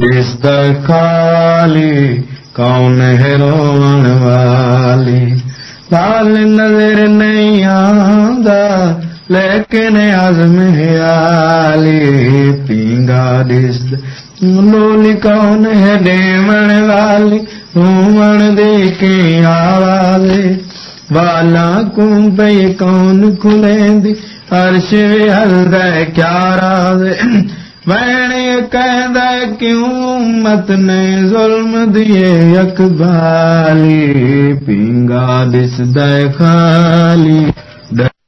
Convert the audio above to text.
دس خالی کون ہے رون والی؟ لال نظر نہیں آندا، لیکن عزم ہے آلی پینگا دس لولی کون ہے ڈیمن والی؟ رومن دے کے آواز والا کون پہ کون کھلیں دی؟ عرش ہل رہے کیا راز؟ وین کہندا کیوں مت نے ظلم دیے اقبالی پینگا دس دے خالی